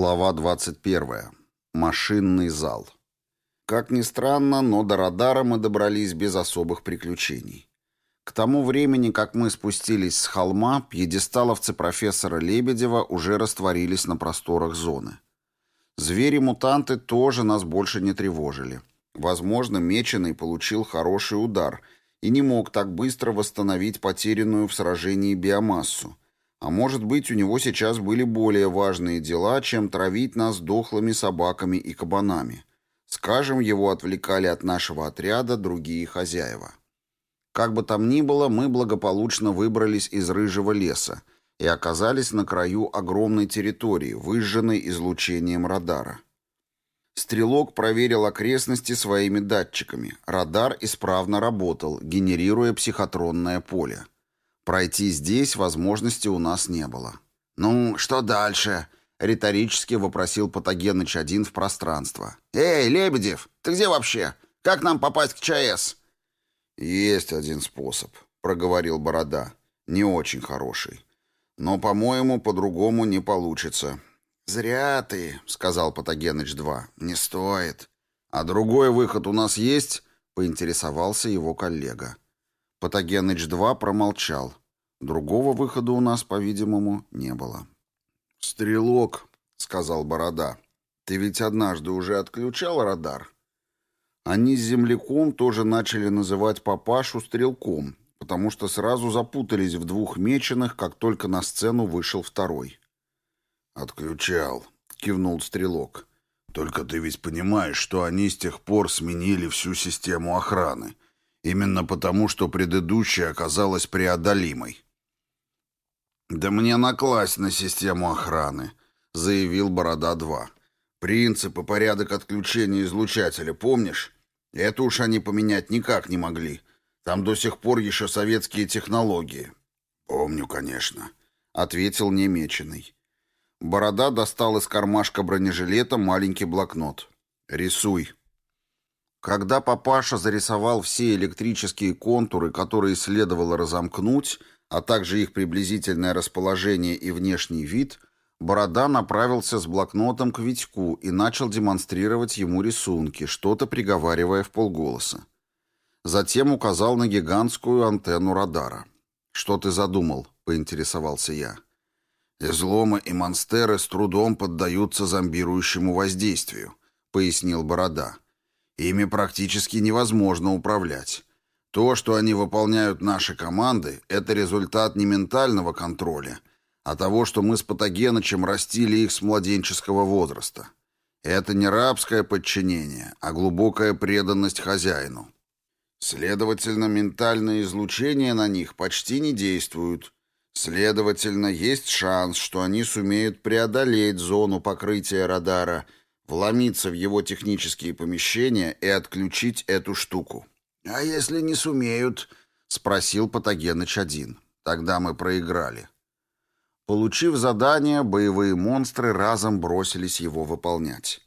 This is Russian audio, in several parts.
Глава 21. Машинный зал. Как ни странно, но до радара мы добрались без особых приключений. К тому времени, как мы спустились с холма, пьедесталовцы профессора Лебедева уже растворились на просторах зоны. Звери-мутанты тоже нас больше не тревожили. Возможно, Меченый получил хороший удар и не мог так быстро восстановить потерянную в сражении биомассу, а может быть, у него сейчас были более важные дела, чем травить нас дохлыми собаками и кабанами. Скажем, его отвлекали от нашего отряда другие хозяева. Как бы там ни было, мы благополучно выбрались из рыжего леса и оказались на краю огромной территории, выжженной излучением радара. Стрелок проверил окрестности своими датчиками. Радар исправно работал, генерируя психотронное поле. Пройти здесь возможности у нас не было. «Ну, что дальше?» — риторически вопросил Патогеныч-1 в пространство. «Эй, Лебедев, ты где вообще? Как нам попасть к ЧАЭС?» «Есть один способ», — проговорил Борода. «Не очень хороший. Но, по-моему, по-другому не получится». «Зря ты», — сказал Патогеныч-2. «Не стоит». «А другой выход у нас есть?» — поинтересовался его коллега. Патогеныч-2 промолчал. Другого выхода у нас, по-видимому, не было. «Стрелок», — сказал Борода, — «ты ведь однажды уже отключал радар?» Они с земляком тоже начали называть папашу стрелком, потому что сразу запутались в двух меченых, как только на сцену вышел второй. «Отключал», — кивнул стрелок. «Только ты ведь понимаешь, что они с тех пор сменили всю систему охраны. Именно потому, что предыдущая оказалась преодолимой. «Да мне накласть на систему охраны», — заявил Борода-2. «Принцип и порядок отключения излучателя, помнишь? Это уж они поменять никак не могли. Там до сих пор еще советские технологии». «Помню, конечно», — ответил немеченый. Борода достал из кармашка бронежилета маленький блокнот. «Рисуй». Когда папаша зарисовал все электрические контуры, которые следовало разомкнуть, а также их приблизительное расположение и внешний вид, Борода направился с блокнотом к Витьку и начал демонстрировать ему рисунки, что-то приговаривая в полголоса. Затем указал на гигантскую антенну радара. «Что ты задумал?» — поинтересовался я. «Изломы и монстеры с трудом поддаются зомбирующему воздействию», — пояснил Борода. Ими практически невозможно управлять. То, что они выполняют наши команды, это результат не ментального контроля, а того, что мы с Патогенычем растили их с младенческого возраста. Это не рабское подчинение, а глубокая преданность хозяину. Следовательно, ментальные излучения на них почти не действуют. Следовательно, есть шанс, что они сумеют преодолеть зону покрытия радара – вломиться в его технические помещения и отключить эту штуку. «А если не сумеют?» — спросил Патогеныч-1. «Тогда мы проиграли». Получив задание, боевые монстры разом бросились его выполнять.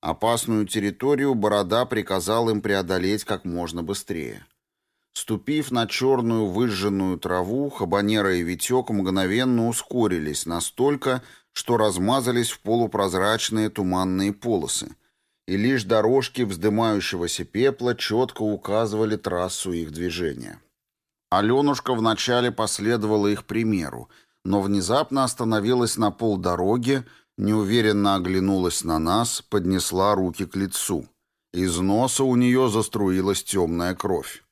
Опасную территорию Борода приказал им преодолеть как можно быстрее. Ступив на черную выжженную траву, Хабанера и Витек мгновенно ускорились настолько, что размазались в полупрозрачные туманные полосы, и лишь дорожки вздымающегося пепла четко указывали трассу их движения. Аленушка вначале последовала их примеру, но внезапно остановилась на полдороги, неуверенно оглянулась на нас, поднесла руки к лицу. Из носа у нее заструилась темная кровь.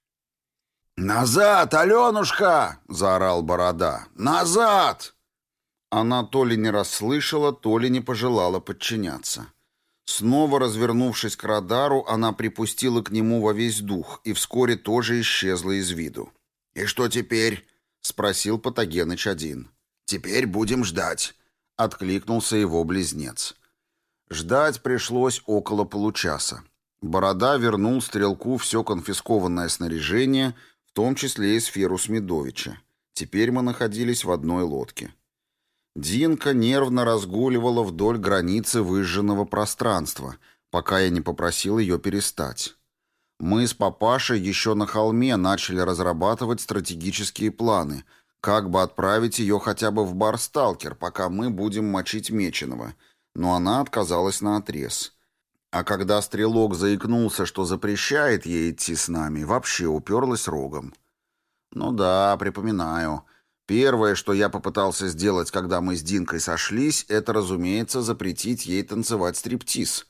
«Назад, Аленушка!» — заорал Борода. «Назад!» Она то ли не расслышала, то ли не пожелала подчиняться. Снова развернувшись к радару, она припустила к нему во весь дух и вскоре тоже исчезла из виду. «И что теперь?» — спросил Патогеныч-1. «Теперь будем ждать», — откликнулся его близнец. Ждать пришлось около получаса. Борода вернул стрелку все конфискованное снаряжение, в том числе и сферу Смедовича. Теперь мы находились в одной лодке. Динка нервно разгуливала вдоль границы выжженного пространства, пока я не попросил ее перестать. Мы с папашей еще на холме начали разрабатывать стратегические планы, как бы отправить ее хотя бы в бар «Сталкер», пока мы будем мочить Меченого. но она отказалась на отрез. А когда стрелок заикнулся, что запрещает ей идти с нами, вообще уперлась рогом. Ну да, припоминаю. Первое, что я попытался сделать, когда мы с Динкой сошлись, это, разумеется, запретить ей танцевать стриптиз.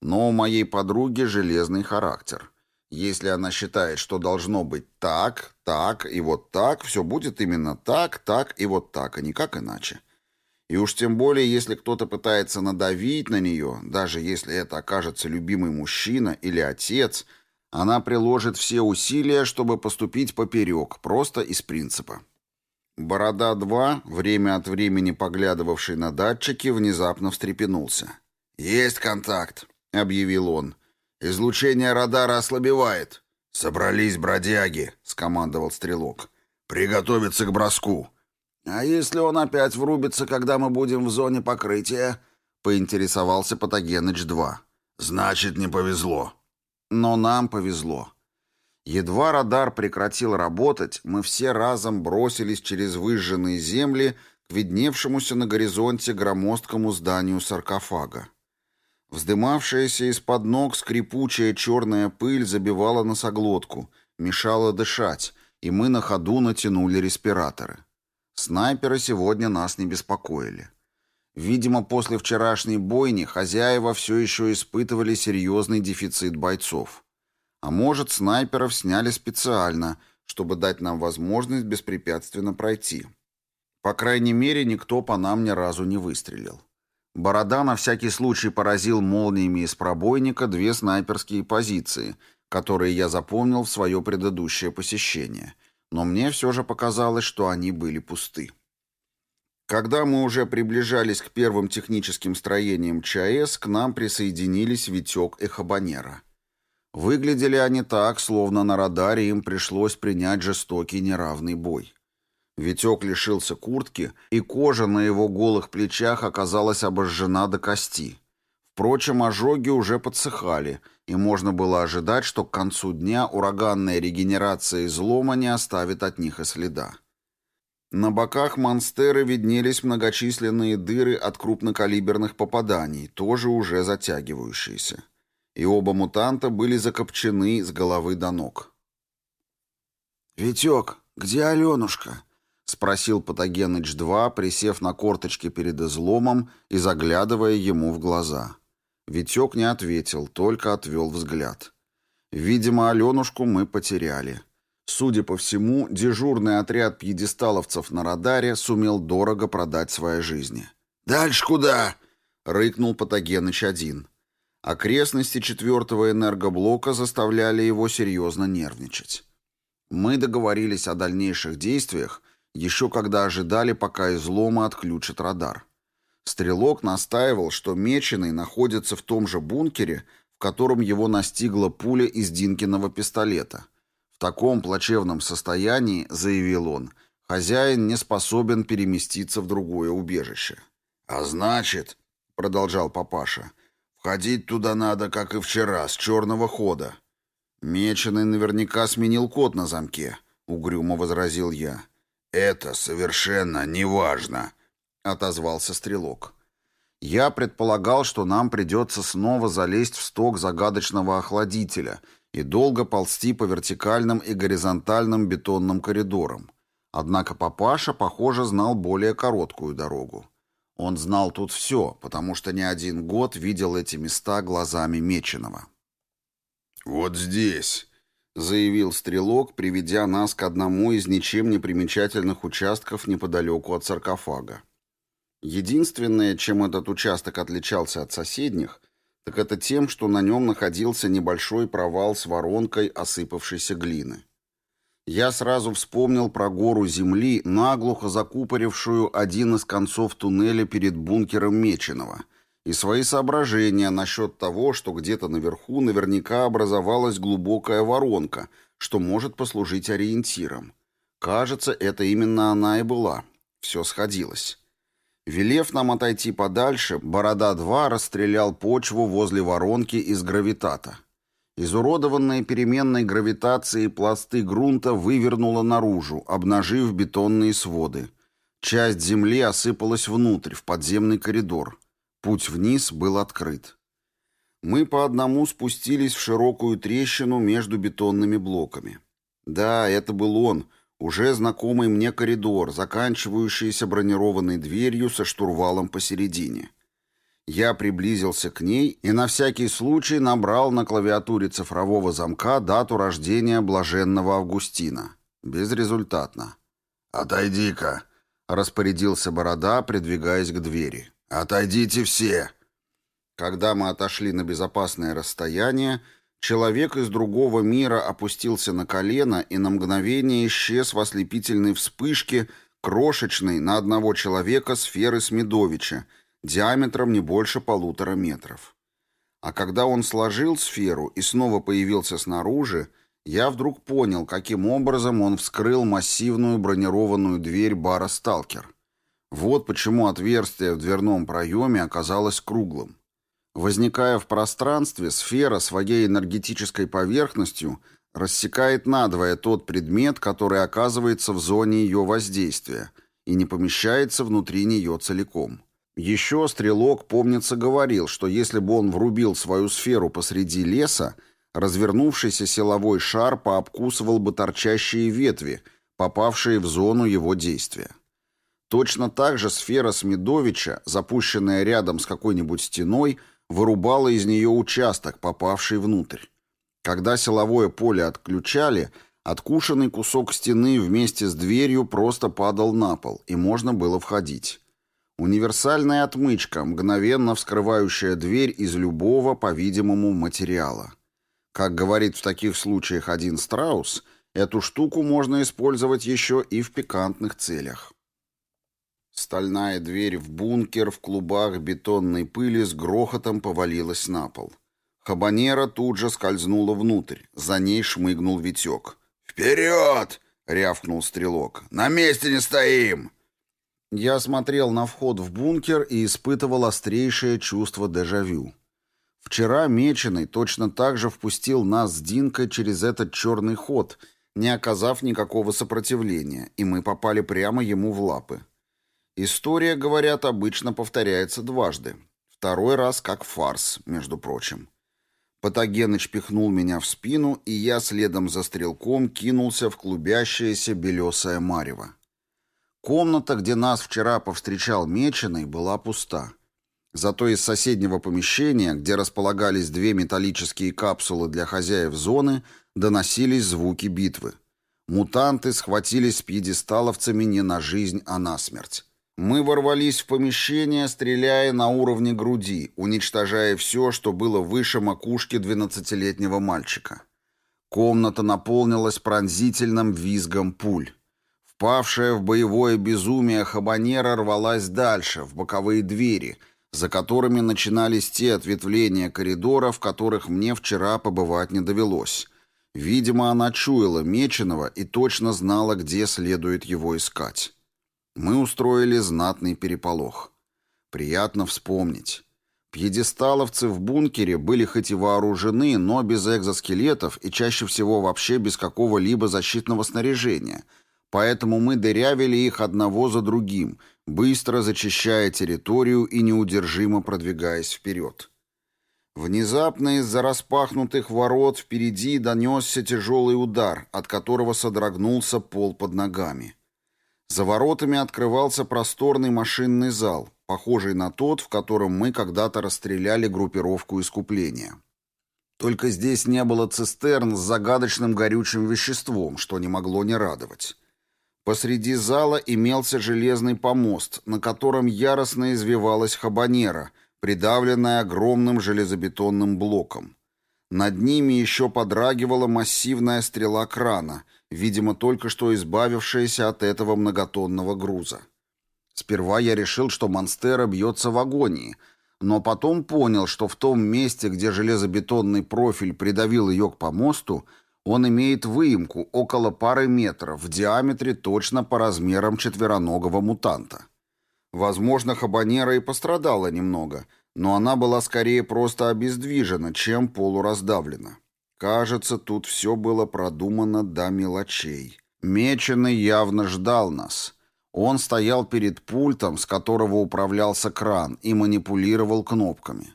Но у моей подруги железный характер. Если она считает, что должно быть так, так и вот так, все будет именно так, так и вот так, а никак иначе. И уж тем более, если кто-то пытается надавить на нее, даже если это окажется любимый мужчина или отец, она приложит все усилия, чтобы поступить поперек, просто из принципа. Борода-2, время от времени поглядывавший на датчики, внезапно встрепенулся. «Есть контакт», — объявил он. «Излучение радара ослабевает». «Собрались бродяги», — скомандовал стрелок. «Приготовиться к броску». «А если он опять врубится, когда мы будем в зоне покрытия?» — поинтересовался Патогеныч-2. «Значит, не повезло». «Но нам повезло». Едва радар прекратил работать, мы все разом бросились через выжженные земли к видневшемуся на горизонте громоздкому зданию саркофага. Вздымавшаяся из-под ног скрипучая черная пыль забивала носоглотку, мешала дышать, и мы на ходу натянули респираторы. Снайперы сегодня нас не беспокоили. Видимо, после вчерашней бойни хозяева все еще испытывали серьезный дефицит бойцов. А может, снайперов сняли специально, чтобы дать нам возможность беспрепятственно пройти. По крайней мере, никто по нам ни разу не выстрелил. Борода на всякий случай поразил молниями из пробойника две снайперские позиции, которые я запомнил в свое предыдущее посещение. Но мне все же показалось, что они были пусты. Когда мы уже приближались к первым техническим строениям ЧАЭС, к нам присоединились Витек и Хабанера. Выглядели они так, словно на радаре им пришлось принять жестокий неравный бой. Витек лишился куртки, и кожа на его голых плечах оказалась обожжена до кости. Впрочем, ожоги уже подсыхали, и можно было ожидать, что к концу дня ураганная регенерация излома не оставит от них и следа. На боках монстеры виднелись многочисленные дыры от крупнокалиберных попаданий, тоже уже затягивающиеся. И оба мутанта были закопчены с головы до ног. «Витек, где Аленушка?» — спросил Патогеныч-2, присев на корточки перед изломом и заглядывая ему в глаза. Витек не ответил, только отвел взгляд. Видимо, Аленушку мы потеряли. Судя по всему, дежурный отряд пьедесталовцев на радаре сумел дорого продать свои жизни. «Дальше куда?» — рыкнул Патогеныч-1. Окрестности четвертого энергоблока заставляли его серьезно нервничать. Мы договорились о дальнейших действиях, еще когда ожидали, пока излома отключат радар. Стрелок настаивал, что Меченый находится в том же бункере, в котором его настигла пуля из Динкиного пистолета. В таком плачевном состоянии, заявил он, хозяин не способен переместиться в другое убежище. «А значит, — продолжал папаша, — входить туда надо, как и вчера, с черного хода». «Меченый наверняка сменил код на замке», — угрюмо возразил я. «Это совершенно неважно», — отозвался стрелок. «Я предполагал, что нам придется снова залезть в сток загадочного охладителя и долго ползти по вертикальным и горизонтальным бетонным коридорам. Однако папаша, похоже, знал более короткую дорогу. Он знал тут все, потому что не один год видел эти места глазами Меченого. «Вот здесь», — заявил стрелок, приведя нас к одному из ничем не примечательных участков неподалеку от саркофага. Единственное, чем этот участок отличался от соседних, так это тем, что на нем находился небольшой провал с воронкой осыпавшейся глины. Я сразу вспомнил про гору земли, наглухо закупорившую один из концов туннеля перед бункером Меченого — и свои соображения насчет того, что где-то наверху наверняка образовалась глубокая воронка, что может послужить ориентиром. Кажется, это именно она и была. Все сходилось. Велев нам отойти подальше, Борода-2 расстрелял почву возле воронки из гравитата. Изуродованные переменной гравитацией пласты грунта вывернуло наружу, обнажив бетонные своды. Часть земли осыпалась внутрь, в подземный коридор. Путь вниз был открыт. Мы по одному спустились в широкую трещину между бетонными блоками. Да, это был он, уже знакомый мне коридор, заканчивающийся бронированной дверью со штурвалом посередине. Я приблизился к ней и на всякий случай набрал на клавиатуре цифрового замка дату рождения блаженного Августина. Безрезультатно. «Отойди-ка», — распорядился Борода, придвигаясь к двери. «Отойдите все!» Когда мы отошли на безопасное расстояние, человек из другого мира опустился на колено и на мгновение исчез в ослепительной вспышке крошечной на одного человека сферы Смедовича, диаметром не больше полутора метров. А когда он сложил сферу и снова появился снаружи, я вдруг понял, каким образом он вскрыл массивную бронированную дверь бара «Сталкер». Вот почему отверстие в дверном проеме оказалось круглым. Возникая в пространстве, сфера своей энергетической поверхностью рассекает надвое тот предмет, который оказывается в зоне ее воздействия и не помещается внутри нее целиком. Еще Стрелок, помнится, говорил, что если бы он врубил свою сферу посреди леса, развернувшийся силовой шар пообкусывал бы торчащие ветви, попавшие в зону его действия. Точно так же сфера Смедовича, запущенная рядом с какой-нибудь стеной, вырубала из нее участок, попавший внутрь. Когда силовое поле отключали, откушенный кусок стены вместе с дверью просто падал на пол, и можно было входить. Универсальная отмычка, мгновенно вскрывающая дверь из любого, по-видимому, материала. Как говорит в таких случаях один страус, эту штуку можно использовать еще и в пикантных целях. Стальная дверь в бункер в клубах бетонной пыли с грохотом повалилась на пол. Хабанера тут же скользнула внутрь, за ней шмыгнул Витек. «Вперед!» — рявкнул стрелок. «На месте не стоим!» Я смотрел на вход в бункер и испытывал острейшее чувство дежавю. Вчера Меченый точно так же впустил нас с Динкой через этот черный ход, не оказав никакого сопротивления, и мы попали прямо ему в лапы. История, говорят, обычно повторяется дважды. Второй раз как фарс, между прочим. Патогеныч пихнул меня в спину, и я следом за стрелком кинулся в клубящееся белесое марево. Комната, где нас вчера повстречал Меченый, была пуста. Зато из соседнего помещения, где располагались две металлические капсулы для хозяев зоны, доносились звуки битвы. Мутанты схватились с пьедесталовцами не на жизнь, а на смерть. Мы ворвались в помещение, стреляя на уровне груди, уничтожая все, что было выше макушки двенадцатилетнего мальчика. Комната наполнилась пронзительным визгом пуль. Впавшая в боевое безумие хабанера рвалась дальше, в боковые двери, за которыми начинались те ответвления коридора, в которых мне вчера побывать не довелось. Видимо, она чуяла Меченого и точно знала, где следует его искать. Мы устроили знатный переполох. Приятно вспомнить. Пьедесталовцы в бункере были хоть и вооружены, но без экзоскелетов и чаще всего вообще без какого-либо защитного снаряжения — Поэтому мы дырявили их одного за другим, быстро зачищая территорию и неудержимо продвигаясь вперед. Внезапно из-за распахнутых ворот впереди донесся тяжелый удар, от которого содрогнулся пол под ногами. За воротами открывался просторный машинный зал, похожий на тот, в котором мы когда-то расстреляли группировку искупления. Только здесь не было цистерн с загадочным горючим веществом, что не могло не радовать. Посреди зала имелся железный помост, на котором яростно извивалась хабанера, придавленная огромным железобетонным блоком. Над ними еще подрагивала массивная стрела крана, видимо, только что избавившаяся от этого многотонного груза. Сперва я решил, что Монстера бьется в агонии, но потом понял, что в том месте, где железобетонный профиль придавил ее к помосту, он имеет выемку около пары метров, в диаметре точно по размерам четвероногого мутанта. Возможно, Хабанера и пострадала немного, но она была скорее просто обездвижена, чем полураздавлена. Кажется, тут все было продумано до мелочей. Меченый явно ждал нас. Он стоял перед пультом, с которого управлялся кран, и манипулировал кнопками.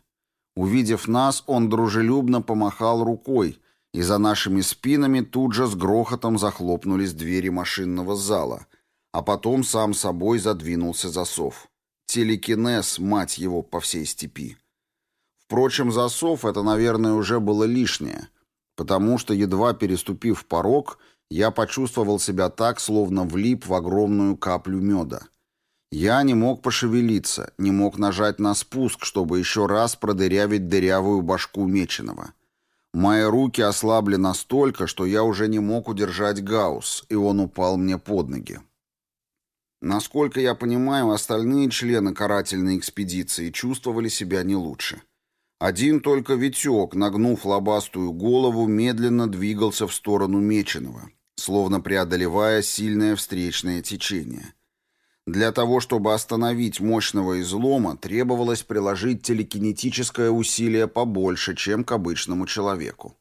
Увидев нас, он дружелюбно помахал рукой, и за нашими спинами тут же с грохотом захлопнулись двери машинного зала, а потом сам собой задвинулся засов. Телекинез, мать его, по всей степи. Впрочем, засов — это, наверное, уже было лишнее, потому что, едва переступив порог, я почувствовал себя так, словно влип в огромную каплю меда. Я не мог пошевелиться, не мог нажать на спуск, чтобы еще раз продырявить дырявую башку Меченого. Мои руки ослабли настолько, что я уже не мог удержать гаусс, и он упал мне под ноги. Насколько я понимаю, остальные члены карательной экспедиции чувствовали себя не лучше. Один только Витек, нагнув лобастую голову, медленно двигался в сторону Меченого, словно преодолевая сильное встречное течение. Для того, чтобы остановить мощного излома, требовалось приложить телекинетическое усилие побольше, чем к обычному человеку.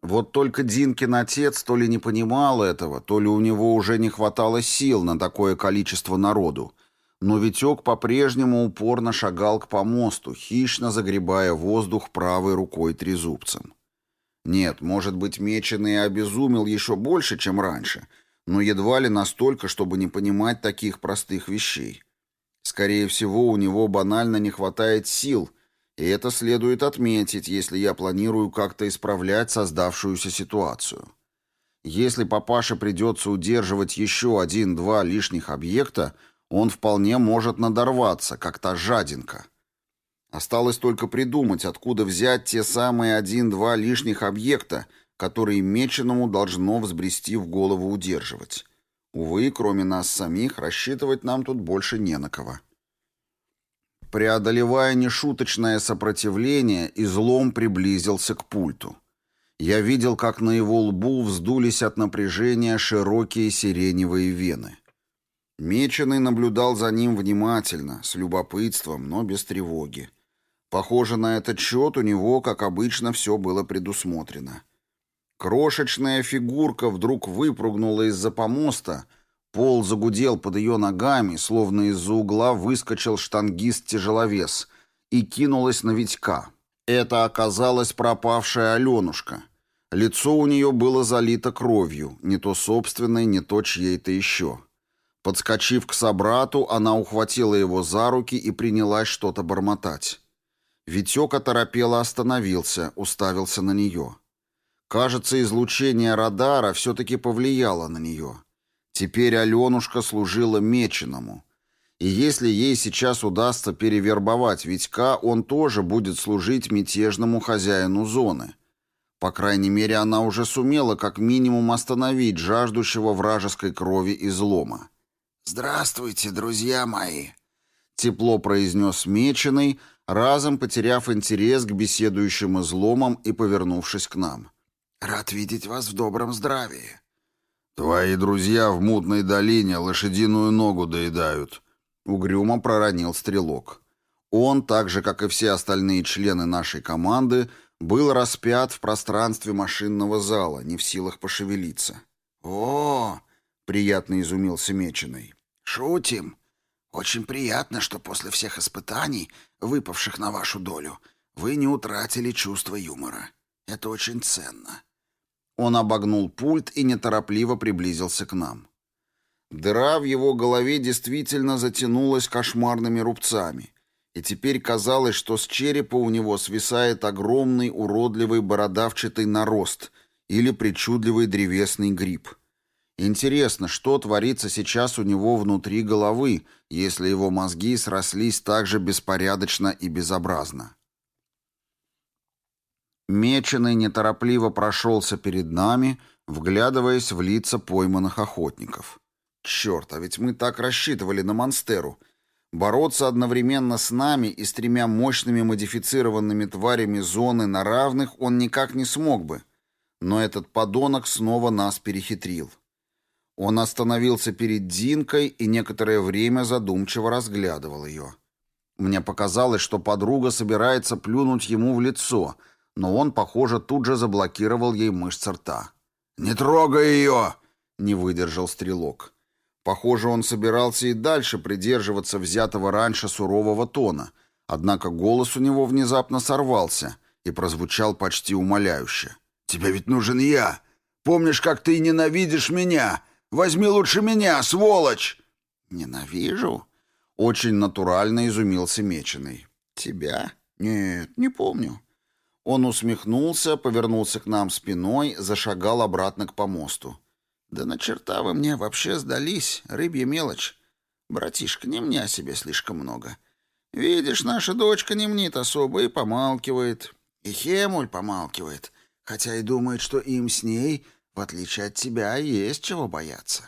Вот только Динкин отец то ли не понимал этого, то ли у него уже не хватало сил на такое количество народу, но Витек по-прежнему упорно шагал к помосту, хищно загребая воздух правой рукой трезубцем. Нет, может быть, Меченый обезумел еще больше, чем раньше — но едва ли настолько, чтобы не понимать таких простых вещей. Скорее всего, у него банально не хватает сил, и это следует отметить, если я планирую как-то исправлять создавшуюся ситуацию. Если папаше придется удерживать еще один-два лишних объекта, он вполне может надорваться, как та жадинка. Осталось только придумать, откуда взять те самые один-два лишних объекта, которые Меченому должно взбрести в голову удерживать. Увы, кроме нас самих, рассчитывать нам тут больше не на кого. Преодолевая нешуточное сопротивление, излом приблизился к пульту. Я видел, как на его лбу вздулись от напряжения широкие сиреневые вены. Меченый наблюдал за ним внимательно, с любопытством, но без тревоги. Похоже, на этот счет у него, как обычно, все было предусмотрено. Крошечная фигурка вдруг выпрыгнула из-за помоста, пол загудел под ее ногами, словно из-за угла выскочил штангист-тяжеловес, и кинулась на Витька. Это оказалась пропавшая Аленушка. Лицо у нее было залито кровью, не то собственной, не то чьей-то еще. Подскочив к собрату, она ухватила его за руки и принялась что-то бормотать. Витек оторопело остановился, уставился на нее. Кажется, излучение радара все-таки повлияло на нее. Теперь Аленушка служила меченому. И если ей сейчас удастся перевербовать Витька, он тоже будет служить мятежному хозяину зоны. По крайней мере, она уже сумела как минимум остановить жаждущего вражеской крови излома. «Здравствуйте, друзья мои!» Тепло произнес Меченый, разом потеряв интерес к беседующим изломам и повернувшись к нам. Рад видеть вас в добром здравии. Твои друзья в мутной долине лошадиную ногу доедают, угрюмо проронил стрелок. Он, так же как и все остальные члены нашей команды, был распят в пространстве машинного зала, не в силах пошевелиться. О, приятно изумился Меченый. Шутим. Очень приятно, что после всех испытаний, выпавших на вашу долю, вы не утратили чувство юмора. Это очень ценно. Он обогнул пульт и неторопливо приблизился к нам. Дыра в его голове действительно затянулась кошмарными рубцами, и теперь казалось, что с черепа у него свисает огромный уродливый бородавчатый нарост или причудливый древесный гриб. Интересно, что творится сейчас у него внутри головы, если его мозги срослись так же беспорядочно и безобразно. Меченый неторопливо прошелся перед нами, вглядываясь в лица пойманных охотников. Черт, а ведь мы так рассчитывали на Монстеру. Бороться одновременно с нами и с тремя мощными модифицированными тварями зоны на равных он никак не смог бы. Но этот подонок снова нас перехитрил. Он остановился перед Динкой и некоторое время задумчиво разглядывал ее. Мне показалось, что подруга собирается плюнуть ему в лицо — но он, похоже, тут же заблокировал ей мышцы рта. «Не трогай ее!» — не выдержал стрелок. Похоже, он собирался и дальше придерживаться взятого раньше сурового тона, однако голос у него внезапно сорвался и прозвучал почти умоляюще. «Тебе ведь нужен я. Помнишь, как ты ненавидишь меня? Возьми лучше меня, сволочь!» «Ненавижу?» — очень натурально изумился Меченый. «Тебя? Нет, не помню». Он усмехнулся, повернулся к нам спиной, зашагал обратно к помосту. «Да на черта вы мне вообще сдались, рыбья мелочь. Братишка, не мне о себе слишком много. Видишь, наша дочка не мнит особо и помалкивает. И Хемуль помалкивает, хотя и думает, что им с ней, в отличие от тебя, есть чего бояться».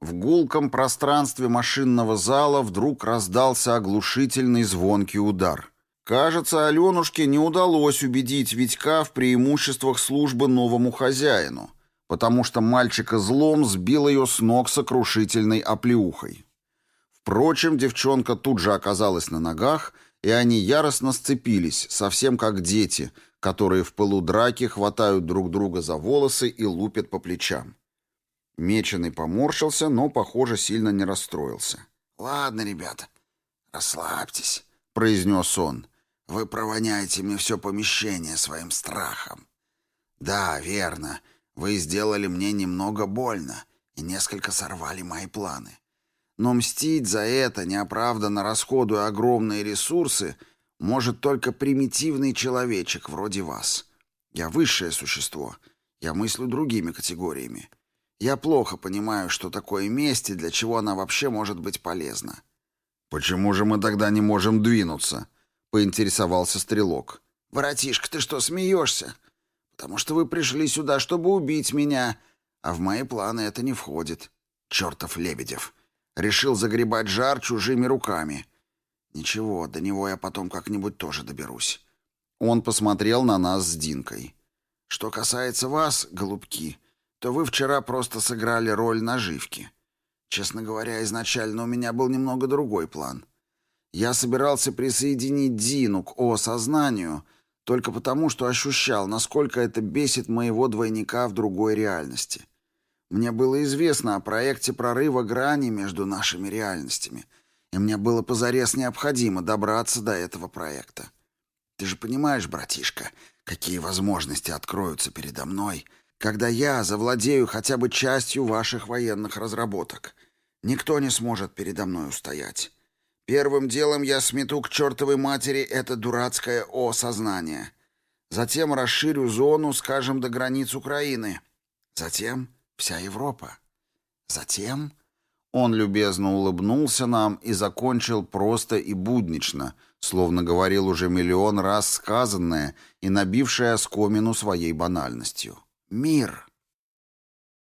В гулком пространстве машинного зала вдруг раздался оглушительный звонкий удар — Кажется, Аленушке не удалось убедить Витька в преимуществах службы новому хозяину, потому что мальчика злом сбил ее с ног сокрушительной оплеухой. Впрочем, девчонка тут же оказалась на ногах, и они яростно сцепились, совсем как дети, которые в пылу драки хватают друг друга за волосы и лупят по плечам. Меченый поморщился, но, похоже, сильно не расстроился. «Ладно, ребята, расслабьтесь», — произнес он. Вы провоняете мне все помещение своим страхом. Да, верно, вы сделали мне немного больно и несколько сорвали мои планы. Но мстить за это, неоправданно расходуя огромные ресурсы, может только примитивный человечек вроде вас. Я высшее существо. Я мыслю другими категориями. Я плохо понимаю, что такое месть и для чего она вообще может быть полезна. Почему же мы тогда не можем двинуться? Поинтересовался стрелок. «Братишка, ты что, смеешься? Потому что вы пришли сюда, чтобы убить меня, а в мои планы это не входит. Чертов Лебедев. Решил загребать жар чужими руками. Ничего, до него я потом как-нибудь тоже доберусь». Он посмотрел на нас с Динкой. «Что касается вас, голубки, то вы вчера просто сыграли роль наживки. Честно говоря, изначально у меня был немного другой план». Я собирался присоединить Дину к О-сознанию только потому, что ощущал, насколько это бесит моего двойника в другой реальности. Мне было известно о проекте прорыва грани между нашими реальностями, и мне было позарез необходимо добраться до этого проекта. Ты же понимаешь, братишка, какие возможности откроются передо мной, когда я завладею хотя бы частью ваших военных разработок. Никто не сможет передо мной устоять. Первым делом я смету к чертовой матери это дурацкое О-сознание. Затем расширю зону, скажем, до границ Украины. Затем вся Европа. Затем... Он любезно улыбнулся нам и закончил просто и буднично, словно говорил уже миллион раз сказанное и набившее оскомину своей банальностью. Мир.